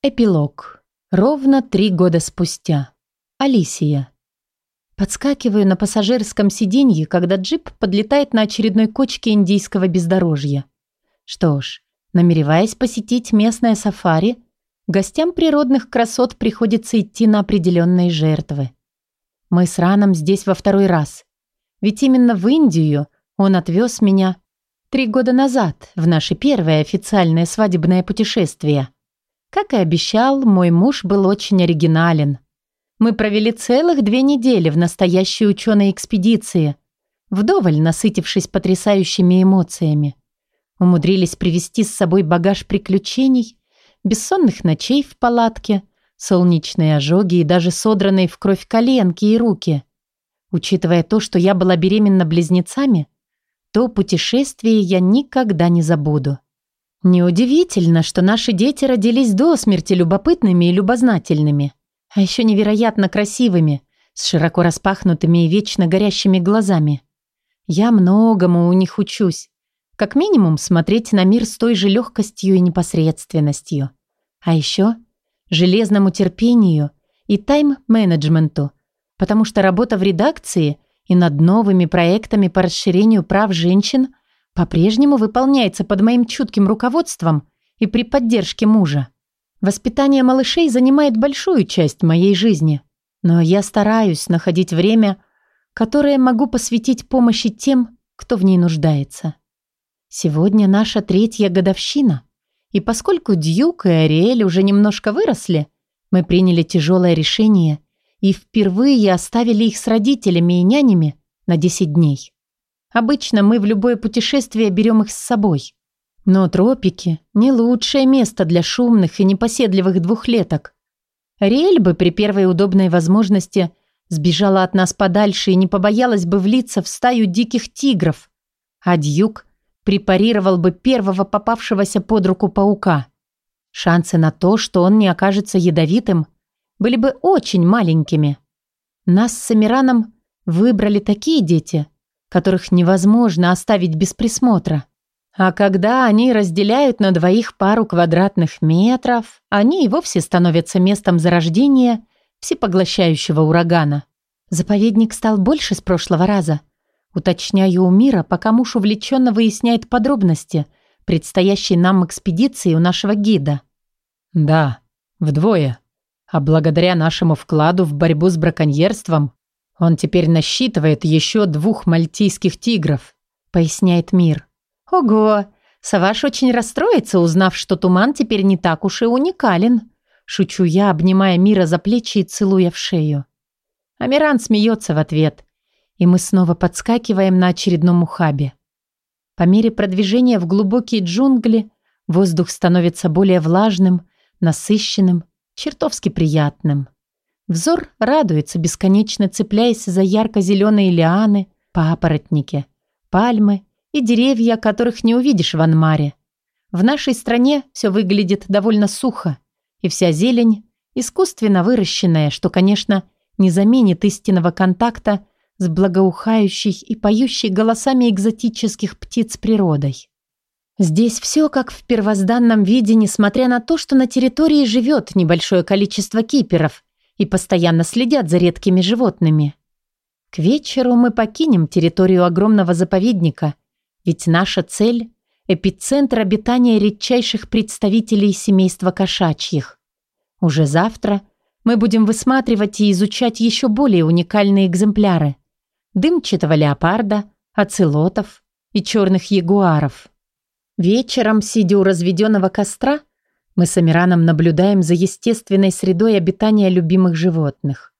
Эпилог. Ровно три года спустя. Алисия. Подскакиваю на пассажирском сиденье, когда джип подлетает на очередной кочке индийского бездорожья. Что ж, намереваясь посетить местное сафари, гостям природных красот приходится идти на определенные жертвы. Мы с Раном здесь во второй раз. Ведь именно в Индию он отвез меня три года назад, в наше первое официальное свадебное путешествие – как и обещал, мой муж был очень оригинален. Мы провели целых две недели в настоящей ученой экспедиции, вдоволь насытившись потрясающими эмоциями. Умудрились привезти с собой багаж приключений, бессонных ночей в палатке, солнечные ожоги и даже содранные в кровь коленки и руки. Учитывая то, что я была беременна близнецами, то путешествие я никогда не забуду. Неудивительно, что наши дети родились до смерти любопытными и любознательными, а еще невероятно красивыми, с широко распахнутыми и вечно горящими глазами. Я многому у них учусь. Как минимум, смотреть на мир с той же легкостью и непосредственностью. А еще железному терпению и тайм-менеджменту, потому что работа в редакции и над новыми проектами по расширению прав женщин по-прежнему выполняется под моим чутким руководством и при поддержке мужа. Воспитание малышей занимает большую часть моей жизни, но я стараюсь находить время, которое могу посвятить помощи тем, кто в ней нуждается. Сегодня наша третья годовщина, и поскольку Дьюк и Ариэль уже немножко выросли, мы приняли тяжелое решение и впервые оставили их с родителями и нянями на 10 дней. Обычно мы в любое путешествие берем их с собой. Но тропики – не лучшее место для шумных и непоседливых двухлеток. Риэль бы при первой удобной возможности сбежала от нас подальше и не побоялась бы влиться в стаю диких тигров, а Дьюк препарировал бы первого попавшегося под руку паука. Шансы на то, что он не окажется ядовитым, были бы очень маленькими. Нас с Амираном выбрали такие дети – которых невозможно оставить без присмотра. А когда они разделяют на двоих пару квадратных метров, они и вовсе становятся местом зарождения всепоглощающего урагана. Заповедник стал больше с прошлого раза. Уточняю у Мира, пока муж увлеченно выясняет подробности предстоящей нам экспедиции у нашего гида. Да, вдвое. А благодаря нашему вкладу в борьбу с браконьерством он теперь насчитывает еще двух мальтийских тигров, поясняет Мир. Ого, Саваш очень расстроится, узнав, что туман теперь не так уж и уникален. Шучу я, обнимая Мира за плечи и целуя в шею. Амиран смеется в ответ, и мы снова подскакиваем на очередном ухабе. По мере продвижения в глубокие джунгли воздух становится более влажным, насыщенным, чертовски приятным. Взор радуется, бесконечно цепляясь за ярко-зеленые лианы, папоротники, пальмы и деревья, которых не увидишь в Анмаре. В нашей стране все выглядит довольно сухо, и вся зелень искусственно выращенная, что, конечно, не заменит истинного контакта с благоухающей и поющей голосами экзотических птиц природой. Здесь все как в первозданном виде, несмотря на то, что на территории живет небольшое количество киперов – и постоянно следят за редкими животными. К вечеру мы покинем территорию огромного заповедника, ведь наша цель – эпицентр обитания редчайших представителей семейства кошачьих. Уже завтра мы будем высматривать и изучать еще более уникальные экземпляры – дымчатого леопарда, оцелотов и черных ягуаров. Вечером, сидя у разведенного костра, мы с Амираном наблюдаем за естественной средой обитания любимых животных.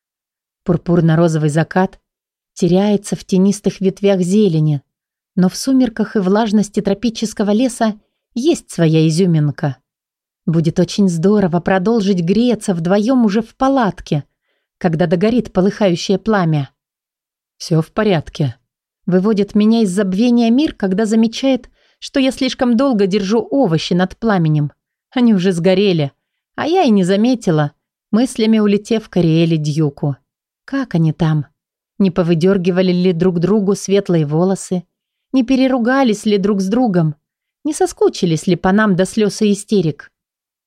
Пурпурно-розовый закат теряется в тенистых ветвях зелени, но в сумерках и влажности тропического леса есть своя изюминка. Будет очень здорово продолжить греться вдвоем уже в палатке, когда догорит полыхающее пламя. «Все в порядке», Выводит меня из забвения мир, когда замечает, что я слишком долго держу овощи над пламенем. Они уже сгорели, а я и не заметила, мыслями улетев к Ариэле Дьюку. Как они там? Не повыдергивали ли друг другу светлые волосы? Не переругались ли друг с другом? Не соскучились ли по нам до слез и истерик?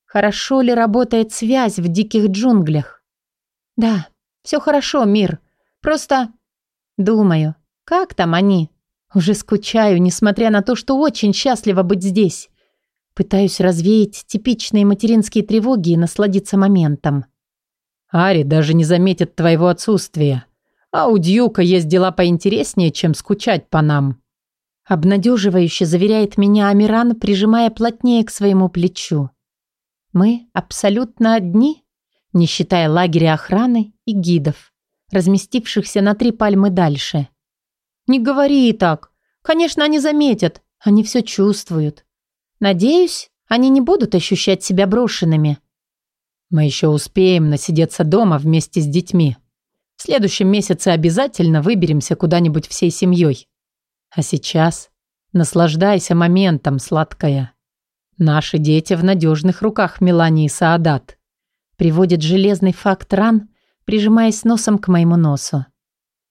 Хорошо ли работает связь в диких джунглях? Да, все хорошо, мир. Просто думаю, как там они? Уже скучаю, несмотря на то, что очень счастлива быть здесь. Пытаюсь развеять типичные материнские тревоги и насладиться моментом. Ари даже не заметит твоего отсутствия. А у Дьюка есть дела поинтереснее, чем скучать по нам. Обнадеживающе заверяет меня Амиран, прижимая плотнее к своему плечу. Мы абсолютно одни, не считая лагеря охраны и гидов, разместившихся на три пальмы дальше. Не говори так. Конечно, они заметят. Они все чувствуют. Надеюсь, они не будут ощущать себя брошенными. Мы еще успеем насидеться дома вместе с детьми. В следующем месяце обязательно выберемся куда-нибудь всей семьей. А сейчас наслаждайся моментом, сладкая. Наши дети в надежных руках Мелании Саадат. Приводит железный факт ран, прижимаясь носом к моему носу.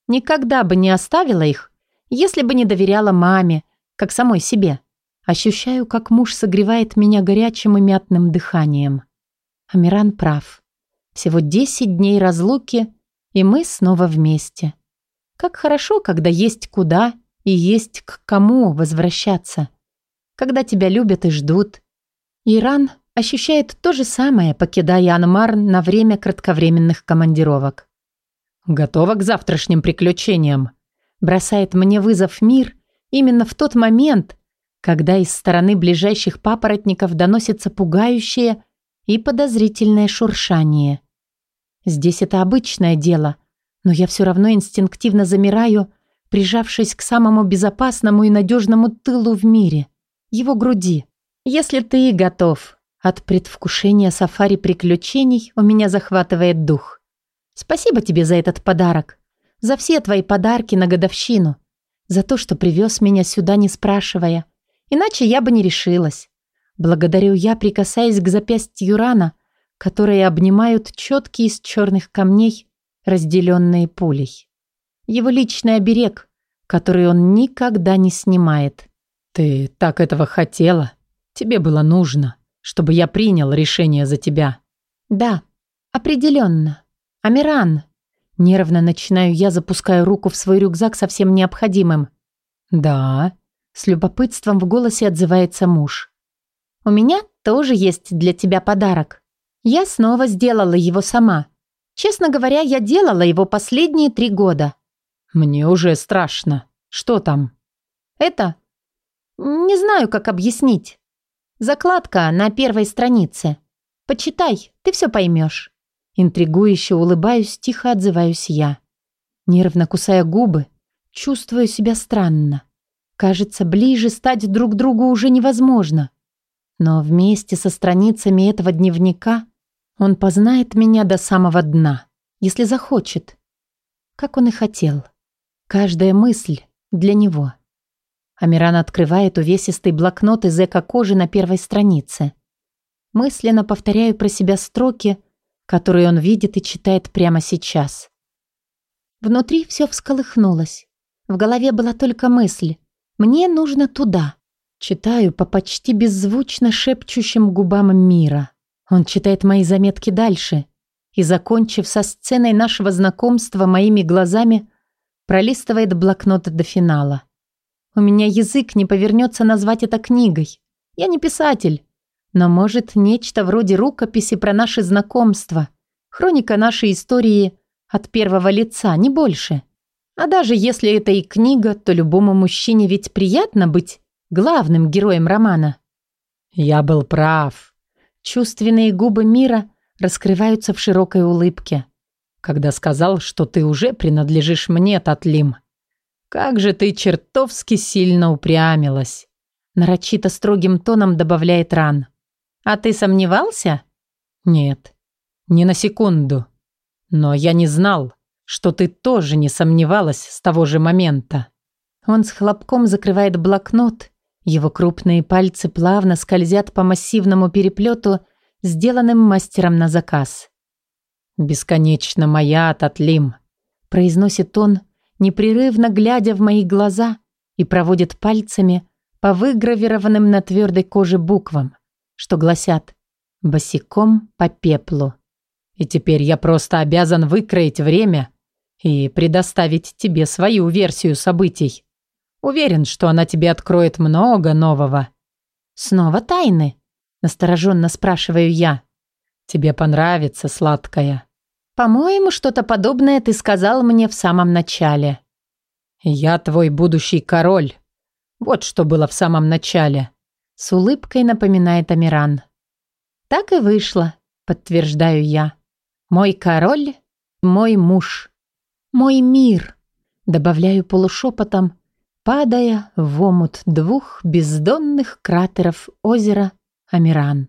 Никогда бы не оставила их, если бы не доверяла маме, как самой себе. Ощущаю, как муж согревает меня горячим и мятным дыханием. Амиран прав. Всего 10 дней разлуки, и мы снова вместе. Как хорошо, когда есть куда и есть к кому возвращаться. Когда тебя любят и ждут. Иран ощущает то же самое, покидая Анмар на время кратковременных командировок. «Готова к завтрашним приключениям?» Бросает мне вызов мир именно в тот момент, когда из стороны ближайших папоротников доносится пугающее и подозрительное шуршание. Здесь это обычное дело, но я все равно инстинктивно замираю, прижавшись к самому безопасному и надежному тылу в мире, его груди. Если ты готов, от предвкушения сафари приключений у меня захватывает дух. Спасибо тебе за этот подарок. За все твои подарки на годовщину. За то, что привез меня сюда, не спрашивая. Иначе я бы не решилась. Благодарю я, прикасаясь к запястью рана, которые обнимают четкие из черных камней, разделенные пулей. Его личный оберег, который он никогда не снимает. «Ты так этого хотела. Тебе было нужно, чтобы я принял решение за тебя». «Да, определенно. «Амиран!» Нервно начинаю я, запускаю руку в свой рюкзак со всем необходимым. «Да?» С любопытством в голосе отзывается муж. «У меня тоже есть для тебя подарок. Я снова сделала его сама. Честно говоря, я делала его последние три года». «Мне уже страшно. Что там?» «Это? Не знаю, как объяснить. Закладка на первой странице. Почитай, ты все поймешь». Интригующе улыбаюсь, тихо отзываюсь я. Нервно кусая губы, чувствую себя странно. Кажется, ближе стать друг другу уже невозможно. Но вместе со страницами этого дневника он познает меня до самого дна, если захочет. Как он и хотел. Каждая мысль для него. Амиран открывает увесистый блокнот из эко-кожи на первой странице. Мысленно повторяю про себя строки – который он видит и читает прямо сейчас. Внутри все всколыхнулось. В голове была только мысль «Мне нужно туда». Читаю по почти беззвучно шепчущим губам мира. Он читает мои заметки дальше и, закончив со сценой нашего знакомства моими глазами, пролистывает блокнот до финала. У меня язык не повернется назвать это книгой. Я не писатель, но, может, нечто вроде рукописи про наши знакомства, хроника нашей истории от первого лица, не больше. А даже если это и книга, то любому мужчине ведь приятно быть главным героем романа. Я был прав. Чувственные губы мира раскрываются в широкой улыбке. Когда сказал, что ты уже принадлежишь мне, Татлим. Как же ты чертовски сильно упрямилась. Нарочито строгим тоном добавляет Ран. «А ты сомневался?» «Нет, ни на секунду. Но я не знал, что ты тоже не сомневалась с того же момента». Он с хлопком закрывает блокнот. Его крупные пальцы плавно скользят по массивному переплету, сделанным мастером на заказ. «Бесконечно моя, Татлим», — произносит он, непрерывно глядя в мои глаза и проводит пальцами по выгравированным на твердой коже буквам что гласят босиком по пеплу. И теперь я просто обязан выкроить время и предоставить тебе свою версию событий. Уверен, что она тебе откроет много нового. Снова тайны? Настороженно спрашиваю я. Тебе понравится, сладкая. По-моему, что-то подобное ты сказал мне в самом начале. Я твой будущий король. Вот что было в самом начале. С улыбкой напоминает Амиран. Так и вышло, подтверждаю я. Мой король, мой муж, мой мир, добавляю полушепотом, падая в омут двух бездонных кратеров озера Амиран.